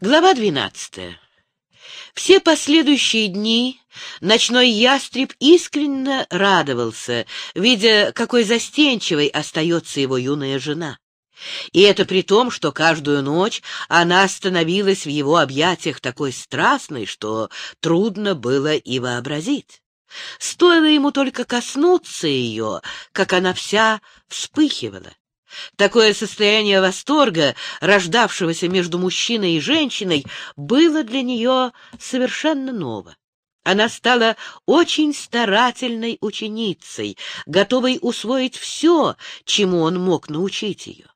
Глава двенадцатая. Все последующие дни ночной ястреб искренне радовался, видя, какой застенчивой остается его юная жена. И это при том, что каждую ночь она становилась в его объятиях такой страстной, что трудно было и вообразить. Стоило ему только коснуться ее, как она вся вспыхивала. Такое состояние восторга, рождавшегося между мужчиной и женщиной, было для нее совершенно ново. Она стала очень старательной ученицей, готовой усвоить все, чему он мог научить ее.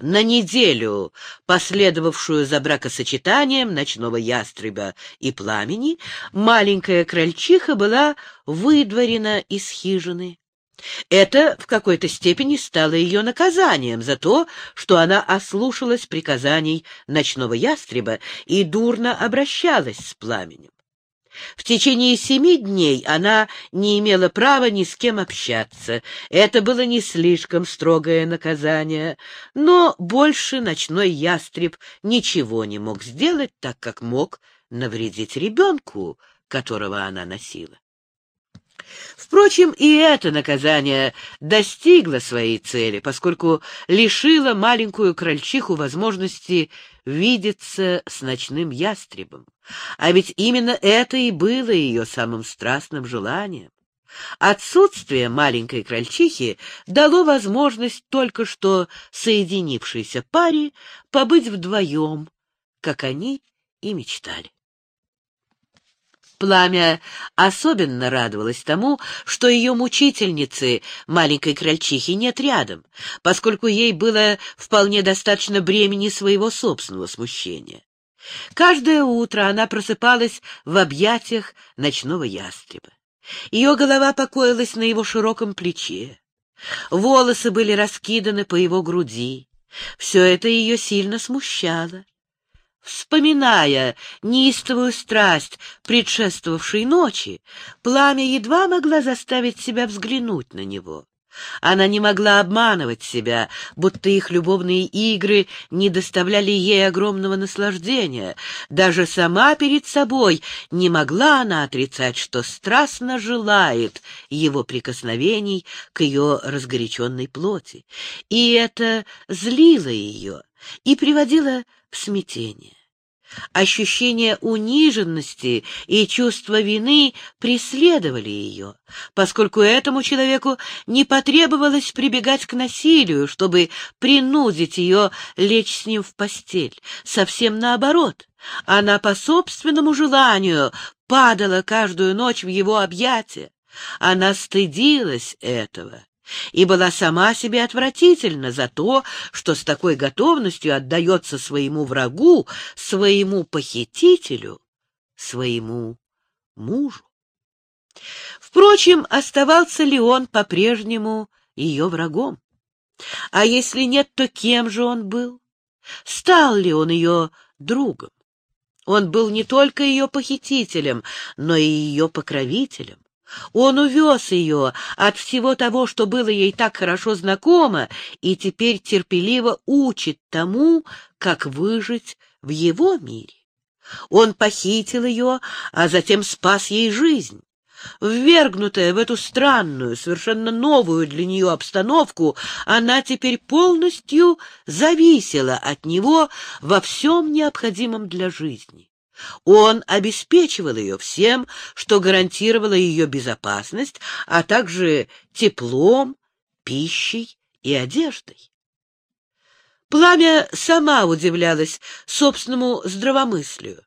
На неделю, последовавшую за бракосочетанием ночного ястреба и пламени, маленькая крольчиха была выдворена из хижины. Это в какой-то степени стало ее наказанием за то, что она ослушалась приказаний ночного ястреба и дурно обращалась с пламенем. В течение семи дней она не имела права ни с кем общаться. Это было не слишком строгое наказание, но больше ночной ястреб ничего не мог сделать, так как мог навредить ребенку, которого она носила. Впрочем, и это наказание достигло своей цели, поскольку лишило маленькую крольчиху возможности видеться с ночным ястребом. А ведь именно это и было ее самым страстным желанием. Отсутствие маленькой крольчихи дало возможность только что соединившейся паре побыть вдвоем, как они и мечтали. Пламя особенно радовалось тому, что ее мучительницы, маленькой крольчихи, нет рядом, поскольку ей было вполне достаточно бремени своего собственного смущения. Каждое утро она просыпалась в объятиях ночного ястреба. Ее голова покоилась на его широком плече. Волосы были раскиданы по его груди. Все это ее сильно смущало. Вспоминая неистовую страсть предшествовавшей ночи, пламя едва могла заставить себя взглянуть на него. Она не могла обманывать себя, будто их любовные игры не доставляли ей огромного наслаждения. Даже сама перед собой не могла она отрицать, что страстно желает его прикосновений к ее разгоряченной плоти. И это злило ее и приводило в смятение. Ощущение униженности и чувство вины преследовали ее, поскольку этому человеку не потребовалось прибегать к насилию, чтобы принудить ее лечь с ним в постель. Совсем наоборот, она по собственному желанию падала каждую ночь в его объятия. Она стыдилась этого и была сама себе отвратительна за то, что с такой готовностью отдается своему врагу, своему похитителю, своему мужу. Впрочем, оставался ли он по-прежнему ее врагом? А если нет, то кем же он был? Стал ли он ее другом? Он был не только ее похитителем, но и ее покровителем. Он увез ее от всего того, что было ей так хорошо знакомо, и теперь терпеливо учит тому, как выжить в его мире. Он похитил ее, а затем спас ей жизнь. Ввергнутая в эту странную, совершенно новую для нее обстановку, она теперь полностью зависела от него во всем необходимом для жизни. Он обеспечивал ее всем, что гарантировало ее безопасность, а также теплом, пищей и одеждой. Пламя сама удивлялась собственному здравомыслию.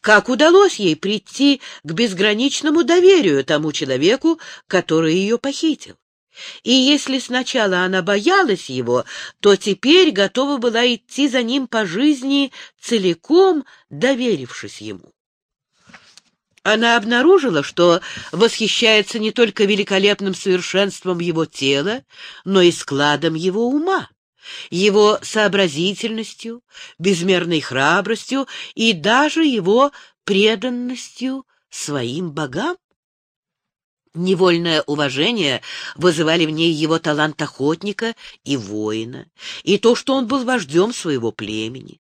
Как удалось ей прийти к безграничному доверию тому человеку, который ее похитил? И если сначала она боялась его, то теперь готова была идти за ним по жизни, целиком доверившись ему. Она обнаружила, что восхищается не только великолепным совершенством его тела, но и складом его ума, его сообразительностью, безмерной храбростью и даже его преданностью своим богам. Невольное уважение вызывали в ней его талант охотника и воина, и то, что он был вождем своего племени.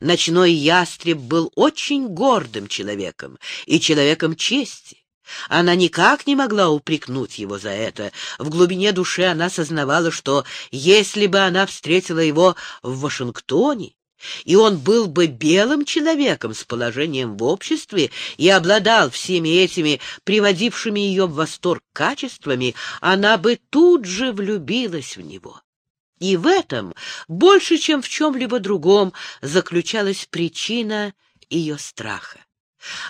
Ночной ястреб был очень гордым человеком и человеком чести. Она никак не могла упрекнуть его за это. В глубине души она сознавала, что если бы она встретила его в Вашингтоне, и он был бы белым человеком с положением в обществе и обладал всеми этими приводившими ее в восторг качествами, она бы тут же влюбилась в него. И в этом, больше, чем в чем-либо другом, заключалась причина ее страха.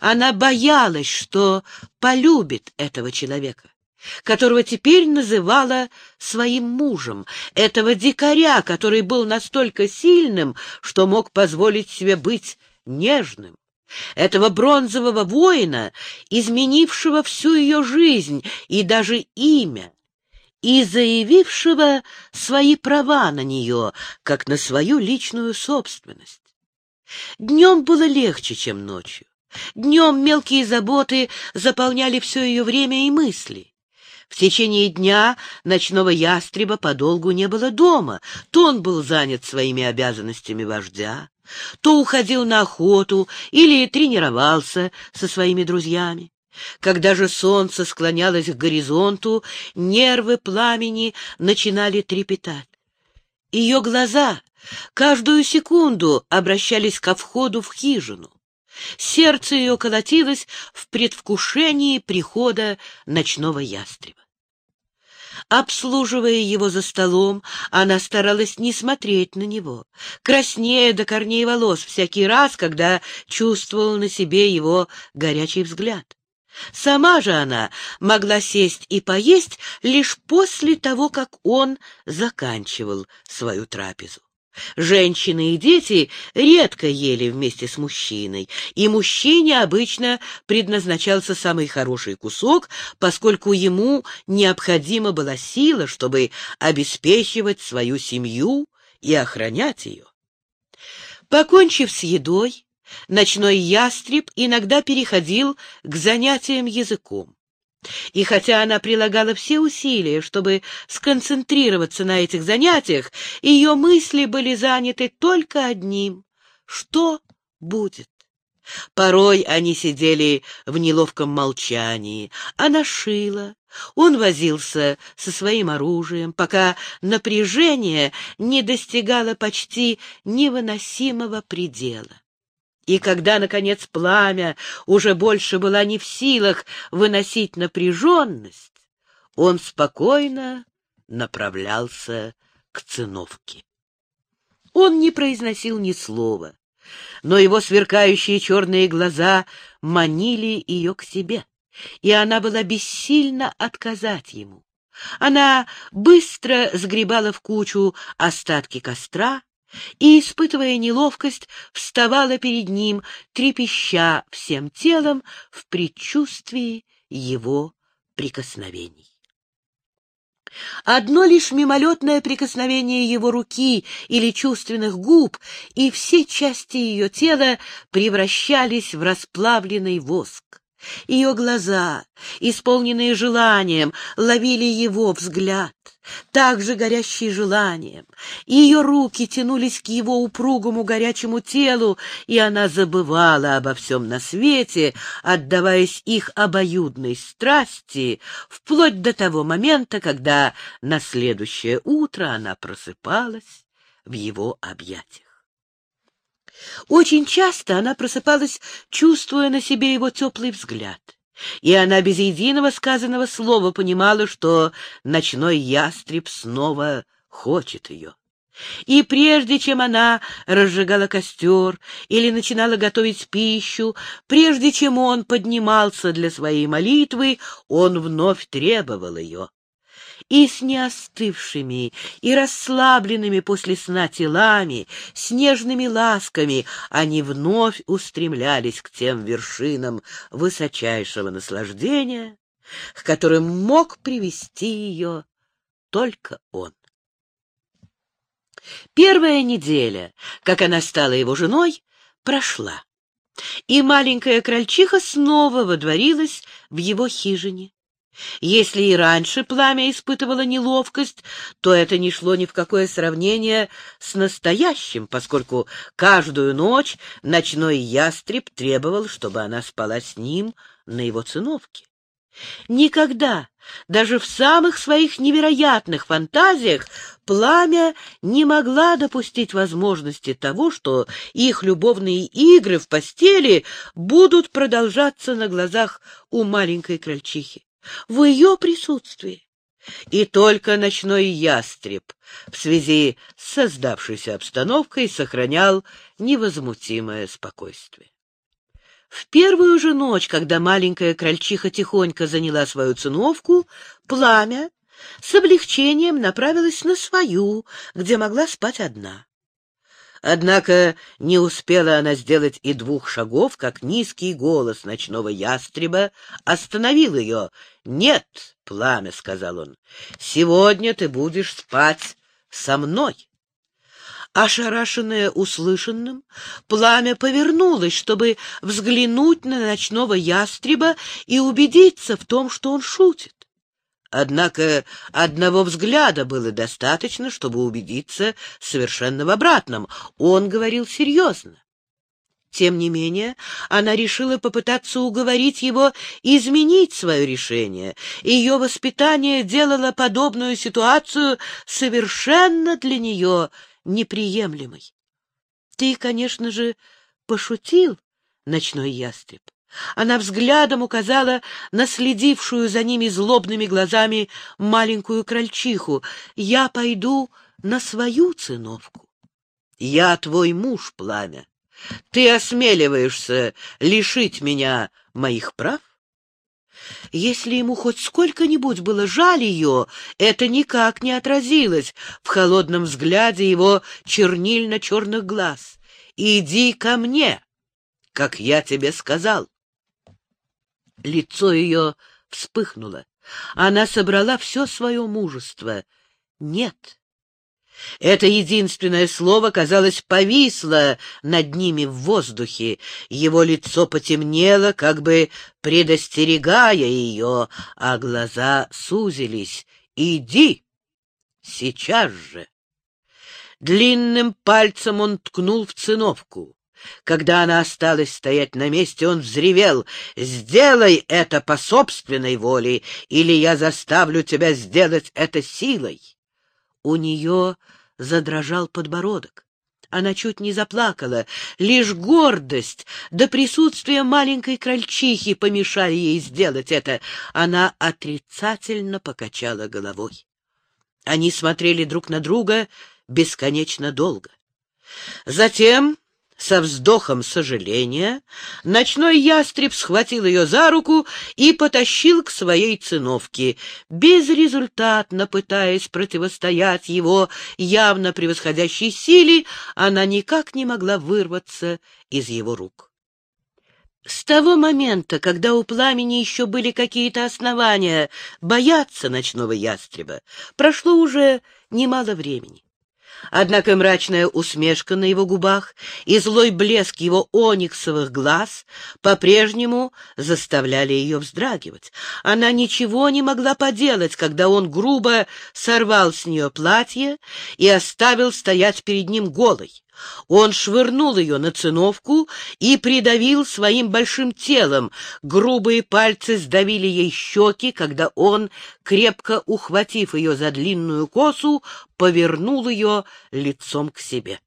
Она боялась, что полюбит этого человека, которого теперь называла своим мужем, этого дикаря, который был настолько сильным, что мог позволить себе быть нежным, этого бронзового воина, изменившего всю ее жизнь и даже имя, и заявившего свои права на нее, как на свою личную собственность. Днем было легче, чем ночью. Днем мелкие заботы заполняли все ее время и мысли. В течение дня ночного ястреба подолгу не было дома. То он был занят своими обязанностями вождя, то уходил на охоту или тренировался со своими друзьями. Когда же солнце склонялось к горизонту, нервы пламени начинали трепетать. Ее глаза каждую секунду обращались ко входу в хижину. Сердце ее колотилось в предвкушении прихода ночного ястреба. Обслуживая его за столом, она старалась не смотреть на него, краснея до корней волос всякий раз, когда чувствовала на себе его горячий взгляд. Сама же она могла сесть и поесть лишь после того, как он заканчивал свою трапезу. Женщины и дети редко ели вместе с мужчиной, и мужчине обычно предназначался самый хороший кусок, поскольку ему необходима была сила, чтобы обеспечивать свою семью и охранять ее. Покончив с едой, Ночной ястреб иногда переходил к занятиям языком. И хотя она прилагала все усилия, чтобы сконцентрироваться на этих занятиях, ее мысли были заняты только одним — что будет? Порой они сидели в неловком молчании. Она шила, он возился со своим оружием, пока напряжение не достигало почти невыносимого предела. И когда, наконец, пламя уже больше была не в силах выносить напряженность, он спокойно направлялся к циновке. Он не произносил ни слова, но его сверкающие черные глаза манили ее к себе, и она была бессильна отказать ему. Она быстро сгребала в кучу остатки костра, и, испытывая неловкость, вставала перед ним, трепеща всем телом в предчувствии его прикосновений. Одно лишь мимолетное прикосновение его руки или чувственных губ, и все части ее тела превращались в расплавленный воск. Ее глаза, исполненные желанием, ловили его взгляд, также горящий желанием. Ее руки тянулись к его упругому горячему телу, и она забывала обо всем на свете, отдаваясь их обоюдной страсти, вплоть до того момента, когда на следующее утро она просыпалась в его объятиях. Очень часто она просыпалась, чувствуя на себе его теплый взгляд, и она без единого сказанного слова понимала, что ночной ястреб снова хочет ее. И прежде чем она разжигала костер или начинала готовить пищу, прежде чем он поднимался для своей молитвы, он вновь требовал ее и с неостывшими и расслабленными после сна телами, с нежными ласками они вновь устремлялись к тем вершинам высочайшего наслаждения, к которым мог привести ее только он. Первая неделя, как она стала его женой, прошла, и маленькая крольчиха снова водворилась в его хижине. Если и раньше пламя испытывало неловкость, то это не шло ни в какое сравнение с настоящим, поскольку каждую ночь ночной ястреб требовал, чтобы она спала с ним на его циновке. Никогда, даже в самых своих невероятных фантазиях, пламя не могла допустить возможности того, что их любовные игры в постели будут продолжаться на глазах у маленькой крольчихи в ее присутствии. И только ночной ястреб в связи с создавшейся обстановкой сохранял невозмутимое спокойствие. В первую же ночь, когда маленькая крольчиха тихонько заняла свою циновку, пламя с облегчением направилось на свою, где могла спать одна. Однако не успела она сделать и двух шагов, как низкий голос ночного ястреба остановил ее. «Нет, пламя», — сказал он, — «сегодня ты будешь спать со мной». Ошарашенное услышанным, пламя повернулось, чтобы взглянуть на ночного ястреба и убедиться в том, что он шутит. Однако одного взгляда было достаточно, чтобы убедиться совершенно в обратном. Он говорил серьезно. Тем не менее, она решила попытаться уговорить его изменить свое решение. Ее воспитание делало подобную ситуацию совершенно для нее неприемлемой. — Ты, конечно же, пошутил, ночной ястреб. Она взглядом указала на следившую за ними злобными глазами маленькую крольчиху. «Я пойду на свою циновку. Я твой муж, пламя. Ты осмеливаешься лишить меня моих прав?» Если ему хоть сколько-нибудь было жаль ее, это никак не отразилось в холодном взгляде его чернильно-черных глаз. «Иди ко мне, как я тебе сказал». Лицо ее вспыхнуло. Она собрала все свое мужество. Нет. Это единственное слово, казалось, повисло над ними в воздухе. Его лицо потемнело, как бы предостерегая ее, а глаза сузились. «Иди! Сейчас же!» Длинным пальцем он ткнул в циновку. Когда она осталась стоять на месте, он взревел «Сделай это по собственной воле, или я заставлю тебя сделать это силой!» У нее задрожал подбородок. Она чуть не заплакала. Лишь гордость до да присутствия маленькой крольчихи помешали ей сделать это. Она отрицательно покачала головой. Они смотрели друг на друга бесконечно долго. Затем со вздохом сожаления ночной ястреб схватил ее за руку и потащил к своей циновке, безрезультатно пытаясь противостоять его явно превосходящей силе, она никак не могла вырваться из его рук. С того момента, когда у пламени еще были какие-то основания бояться ночного ястреба, прошло уже немало времени. Однако мрачная усмешка на его губах и злой блеск его ониксовых глаз по-прежнему заставляли ее вздрагивать. Она ничего не могла поделать, когда он грубо сорвал с нее платье и оставил стоять перед ним голой. Он швырнул ее на циновку и придавил своим большим телом. Грубые пальцы сдавили ей щеки, когда он, крепко ухватив ее за длинную косу, повернул ее лицом к себе.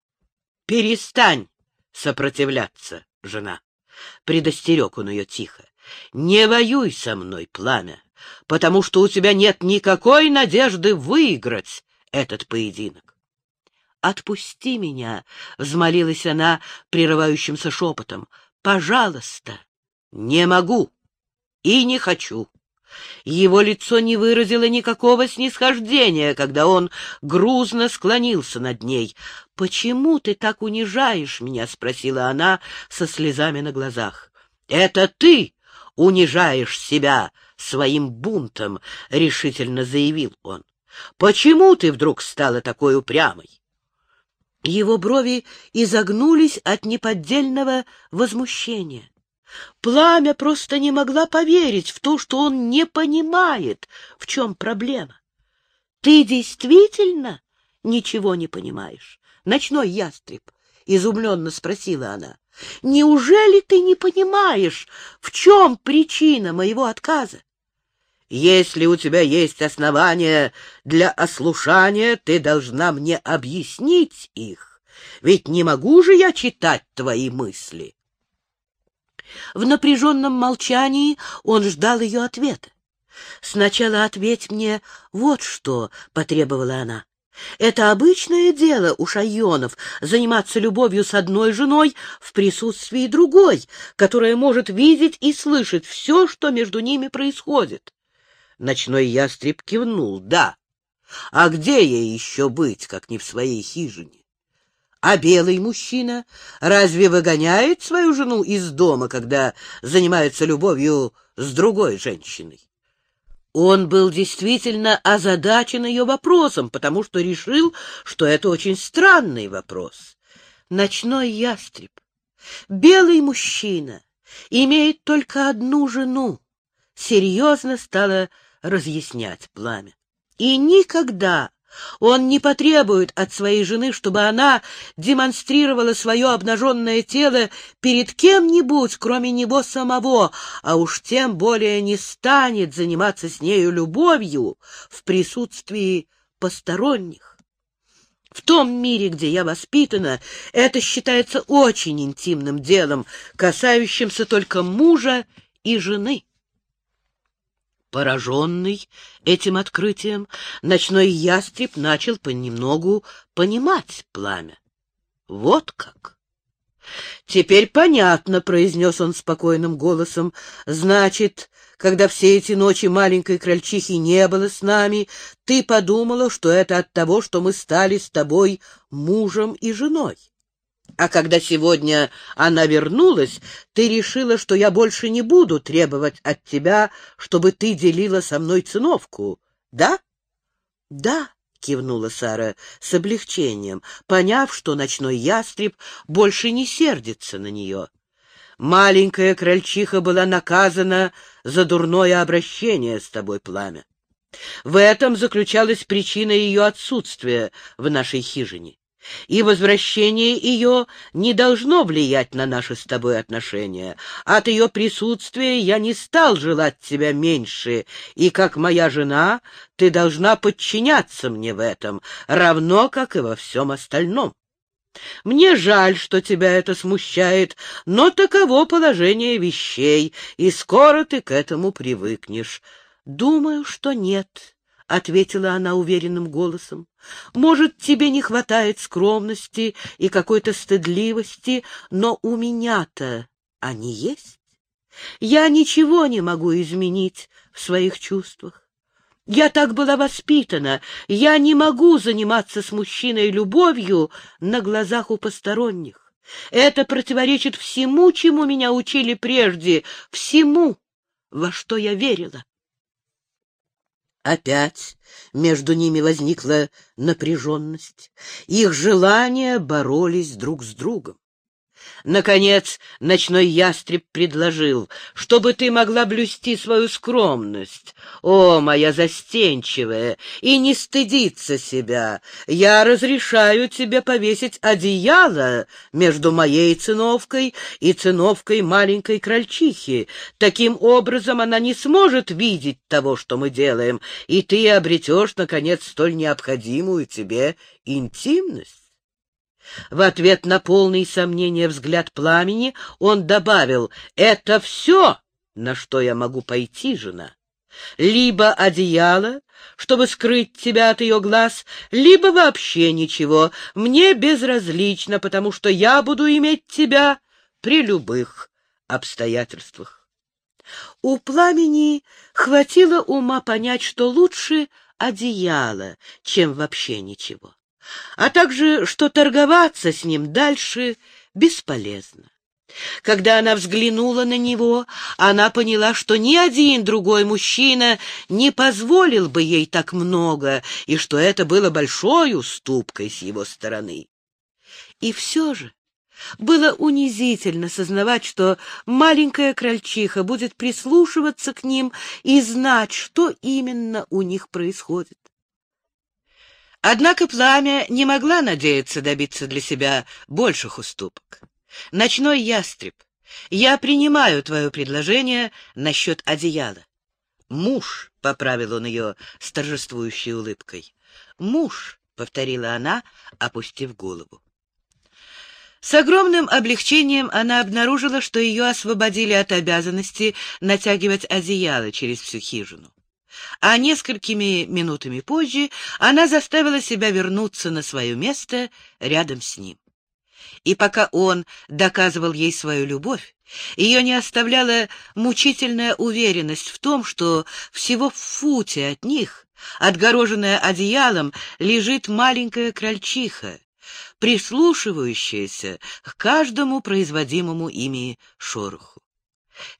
— Перестань сопротивляться, жена! — предостерег он ее тихо. — Не воюй со мной, пламя, потому что у тебя нет никакой надежды выиграть этот поединок. «Отпусти меня!» — взмолилась она прерывающимся шепотом. «Пожалуйста!» «Не могу и не хочу!» Его лицо не выразило никакого снисхождения, когда он грузно склонился над ней. «Почему ты так унижаешь меня?» — спросила она со слезами на глазах. «Это ты унижаешь себя своим бунтом», — решительно заявил он. «Почему ты вдруг стала такой упрямой?» Его брови изогнулись от неподдельного возмущения. Пламя просто не могла поверить в то, что он не понимает, в чем проблема. Ты действительно ничего не понимаешь? Ночной ястреб, — изумленно спросила она. Неужели ты не понимаешь, в чем причина моего отказа? Если у тебя есть основания для ослушания, ты должна мне объяснить их, ведь не могу же я читать твои мысли. В напряженном молчании он ждал ее ответа. «Сначала ответь мне вот что», — потребовала она. «Это обычное дело у шайонов — заниматься любовью с одной женой в присутствии другой, которая может видеть и слышать все, что между ними происходит». Ночной ястреб кивнул. «Да. А где ей еще быть, как не в своей хижине?» А белый мужчина разве выгоняет свою жену из дома, когда занимается любовью с другой женщиной? Он был действительно озадачен ее вопросом, потому что решил, что это очень странный вопрос. Ночной ястреб, белый мужчина, имеет только одну жену, серьезно стало разъяснять пламя. И никогда он не потребует от своей жены, чтобы она демонстрировала свое обнаженное тело перед кем-нибудь, кроме него самого, а уж тем более не станет заниматься с нею любовью в присутствии посторонних. В том мире, где я воспитана, это считается очень интимным делом, касающимся только мужа и жены. Пораженный этим открытием, ночной ястреб начал понемногу понимать пламя. Вот как! «Теперь понятно», — произнес он спокойным голосом. «Значит, когда все эти ночи маленькой крольчихи не было с нами, ты подумала, что это от того, что мы стали с тобой мужем и женой. А когда сегодня она вернулась, ты решила, что я больше не буду требовать от тебя, чтобы ты делила со мной циновку, да? — Да, — кивнула Сара с облегчением, поняв, что ночной ястреб больше не сердится на нее. Маленькая крольчиха была наказана за дурное обращение с тобой, пламя. В этом заключалась причина ее отсутствия в нашей хижине и возвращение ее не должно влиять на наши с тобой отношения. От ее присутствия я не стал желать тебя меньше, и, как моя жена, ты должна подчиняться мне в этом, равно как и во всем остальном. Мне жаль, что тебя это смущает, но таково положение вещей, и скоро ты к этому привыкнешь. Думаю, что нет, — ответила она уверенным голосом. «Может, тебе не хватает скромности и какой-то стыдливости, но у меня-то они есть. Я ничего не могу изменить в своих чувствах. Я так была воспитана, я не могу заниматься с мужчиной любовью на глазах у посторонних. Это противоречит всему, чему меня учили прежде, всему, во что я верила. Опять между ними возникла напряженность. Их желания боролись друг с другом. Наконец, ночной ястреб предложил, чтобы ты могла блюсти свою скромность. О, моя застенчивая, и не стыдиться себя. Я разрешаю тебе повесить одеяло между моей циновкой и циновкой маленькой крольчихи. Таким образом она не сможет видеть того, что мы делаем, и ты обретешь, наконец, столь необходимую тебе интимность. В ответ на полный сомнения взгляд пламени он добавил, «Это все, на что я могу пойти, жена. Либо одеяло, чтобы скрыть тебя от ее глаз, либо вообще ничего. Мне безразлично, потому что я буду иметь тебя при любых обстоятельствах». У пламени хватило ума понять, что лучше одеяло, чем вообще ничего а также что торговаться с ним дальше бесполезно. Когда она взглянула на него, она поняла, что ни один другой мужчина не позволил бы ей так много, и что это было большой уступкой с его стороны. И все же Было унизительно сознавать, что маленькая крольчиха будет прислушиваться к ним и знать, что именно у них происходит. Однако пламя не могла надеяться добиться для себя больших уступок. Ночной ястреб, я принимаю твое предложение насчет одеяла. Муж, — поправил он ее с торжествующей улыбкой. Муж, — повторила она, опустив голову. С огромным облегчением она обнаружила, что ее освободили от обязанности натягивать одеяло через всю хижину. А несколькими минутами позже она заставила себя вернуться на свое место рядом с ним. И пока он доказывал ей свою любовь, ее не оставляла мучительная уверенность в том, что всего в футе от них, отгороженная одеялом, лежит маленькая крольчиха, прислушивающаяся к каждому производимому ими шороху.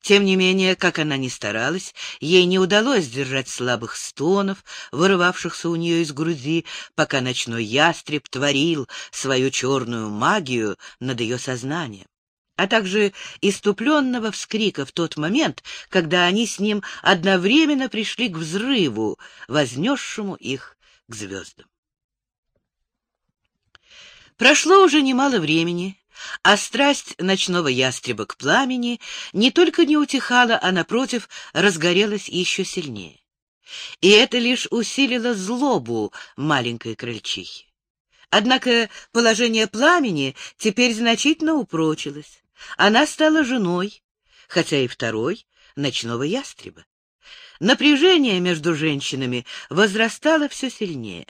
Тем не менее, как она ни старалась, ей не удалось сдержать слабых стонов, вырывавшихся у нее из груди, пока ночной ястреб творил свою черную магию над ее сознанием а также иступленного вскрика в тот момент, когда они с ним одновременно пришли к взрыву, вознесшему их к звездам. Прошло уже немало времени, а страсть ночного ястреба к пламени не только не утихала, а, напротив, разгорелась еще сильнее. И это лишь усилило злобу маленькой крольчихи. Однако положение пламени теперь значительно упрочилось. Она стала женой, хотя и второй, ночного ястреба. Напряжение между женщинами возрастало все сильнее.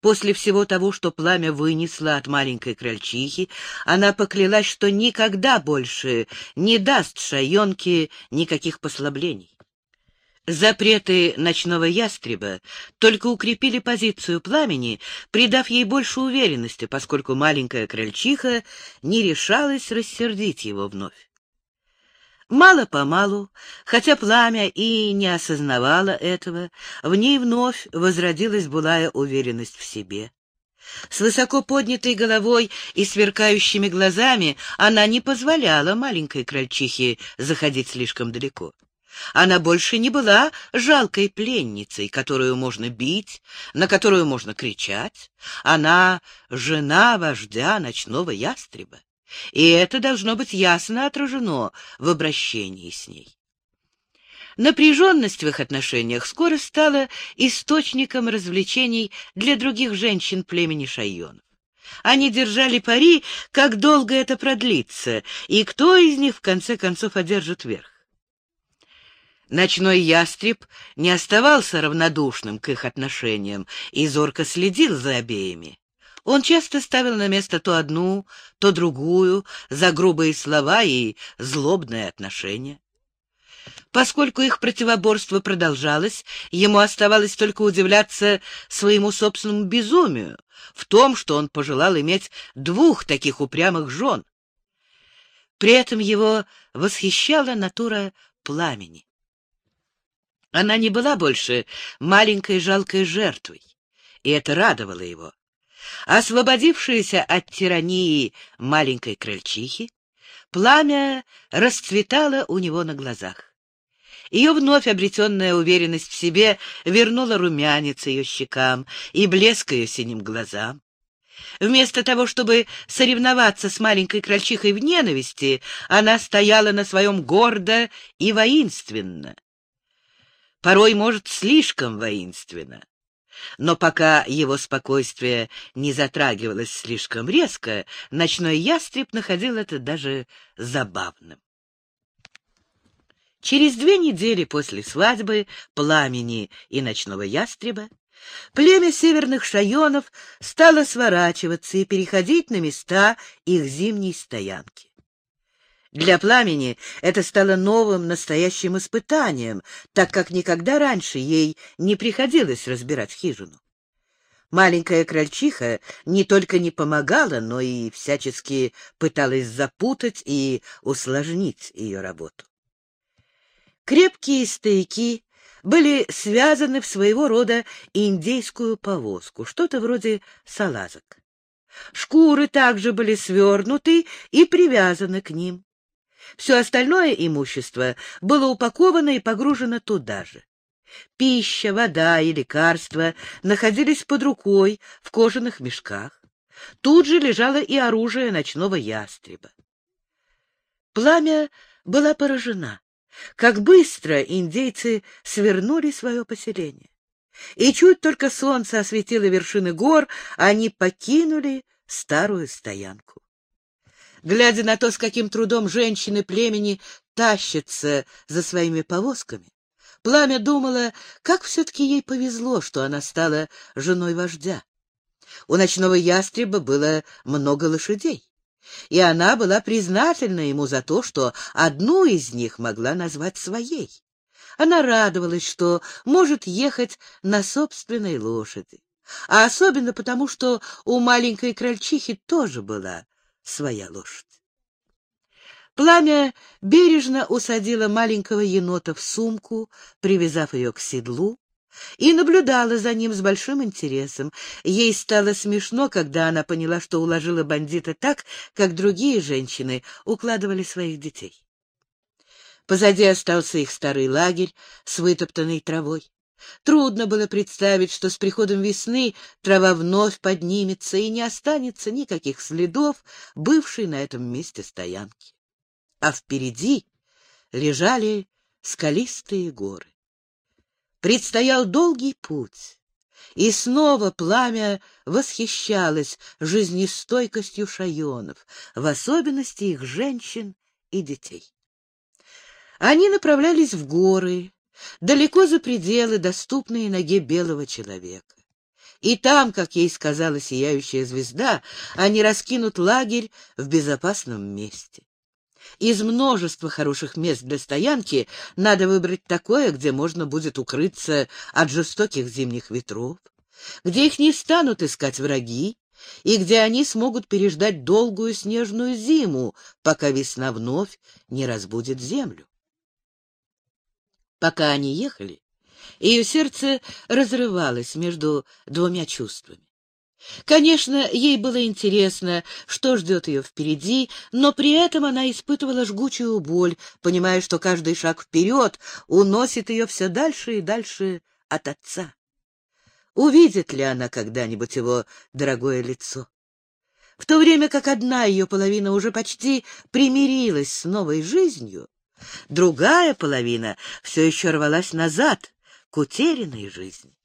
После всего того, что пламя вынесло от маленькой крольчихи, она поклялась, что никогда больше не даст шайонке никаких послаблений. Запреты ночного ястреба только укрепили позицию пламени, придав ей больше уверенности, поскольку маленькая крольчиха не решалась рассердить его вновь. Мало-помалу, хотя пламя и не осознавало этого, в ней вновь возродилась былая уверенность в себе. С высоко поднятой головой и сверкающими глазами она не позволяла маленькой крольчихе заходить слишком далеко. Она больше не была жалкой пленницей, которую можно бить, на которую можно кричать. Она жена вождя ночного ястреба и это должно быть ясно отражено в обращении с ней. Напряженность в их отношениях скоро стала источником развлечений для других женщин племени Шайонов. Они держали пари, как долго это продлится, и кто из них в конце концов одержит верх. Ночной ястреб не оставался равнодушным к их отношениям и зорко следил за обеими. Он часто ставил на место то одну, то другую, за грубые слова и злобное отношение. Поскольку их противоборство продолжалось, ему оставалось только удивляться своему собственному безумию в том, что он пожелал иметь двух таких упрямых жен. При этом его восхищала натура пламени. Она не была больше маленькой жалкой жертвой, и это радовало его. Освободившаяся от тирании маленькой крольчихи, пламя расцветало у него на глазах. Ее вновь обретенная уверенность в себе вернула румянец ее щекам и блеск ее синим глазам. Вместо того, чтобы соревноваться с маленькой крольчихой в ненависти, она стояла на своем гордо и воинственно. Порой, может, слишком воинственно. Но пока его спокойствие не затрагивалось слишком резко, ночной ястреб находил это даже забавным. Через две недели после свадьбы пламени и ночного ястреба племя северных шайонов стало сворачиваться и переходить на места их зимней стоянки. Для пламени это стало новым настоящим испытанием, так как никогда раньше ей не приходилось разбирать хижину. Маленькая крольчиха не только не помогала, но и всячески пыталась запутать и усложнить ее работу. Крепкие стояки были связаны в своего рода индейскую повозку, что-то вроде салазок. Шкуры также были свернуты и привязаны к ним. Все остальное имущество было упаковано и погружено туда же. Пища, вода и лекарства находились под рукой в кожаных мешках. Тут же лежало и оружие ночного ястреба. Пламя была поражена, как быстро индейцы свернули свое поселение. И чуть только солнце осветило вершины гор, они покинули старую стоянку. Глядя на то, с каким трудом женщины племени тащатся за своими повозками, Пламя думала, как все-таки ей повезло, что она стала женой вождя. У ночного ястреба было много лошадей, и она была признательна ему за то, что одну из них могла назвать своей. Она радовалась, что может ехать на собственной лошади, а особенно потому, что у маленькой крольчихи тоже была своя лошадь. Пламя бережно усадило маленького енота в сумку, привязав ее к седлу, и наблюдала за ним с большим интересом. Ей стало смешно, когда она поняла, что уложила бандита так, как другие женщины укладывали своих детей. Позади остался их старый лагерь с вытоптанной травой. Трудно было представить, что с приходом весны трава вновь поднимется и не останется никаких следов бывшей на этом месте стоянки а впереди лежали скалистые горы. Предстоял долгий путь, и снова пламя восхищалось жизнестойкостью шайонов, в особенности их женщин и детей. Они направлялись в горы, далеко за пределы, доступные ноге белого человека. И там, как ей сказала сияющая звезда, они раскинут лагерь в безопасном месте. Из множества хороших мест для стоянки надо выбрать такое, где можно будет укрыться от жестоких зимних ветров, где их не станут искать враги, и где они смогут переждать долгую снежную зиму, пока весна вновь не разбудит землю. Пока они ехали, ее сердце разрывалось между двумя чувствами. Конечно, ей было интересно, что ждет ее впереди, но при этом она испытывала жгучую боль, понимая, что каждый шаг вперед уносит ее все дальше и дальше от отца. Увидит ли она когда-нибудь его дорогое лицо? В то время как одна ее половина уже почти примирилась с новой жизнью, другая половина все еще рвалась назад к утерянной жизни.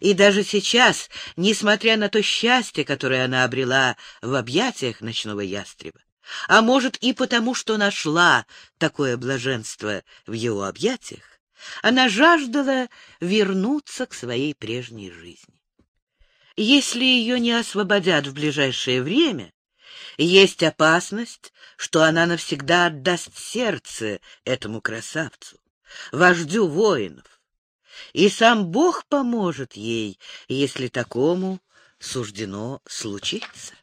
И даже сейчас, несмотря на то счастье, которое она обрела в объятиях ночного ястреба, а может и потому, что нашла такое блаженство в его объятиях, она жаждала вернуться к своей прежней жизни. Если ее не освободят в ближайшее время, есть опасность, что она навсегда отдаст сердце этому красавцу, вождю воинов, и сам Бог поможет ей, если такому суждено случиться.